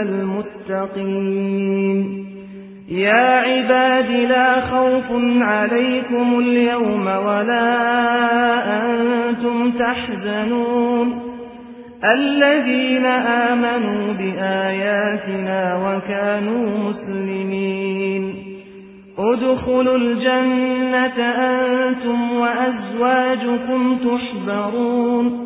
المتقين. يا عباد لا خوف عليكم اليوم ولا أنتم تحزنون. الذين آمنوا بآياتنا وكانوا مسلمين. ادخلوا الجنة أنتم وأزواجكم تحبرون.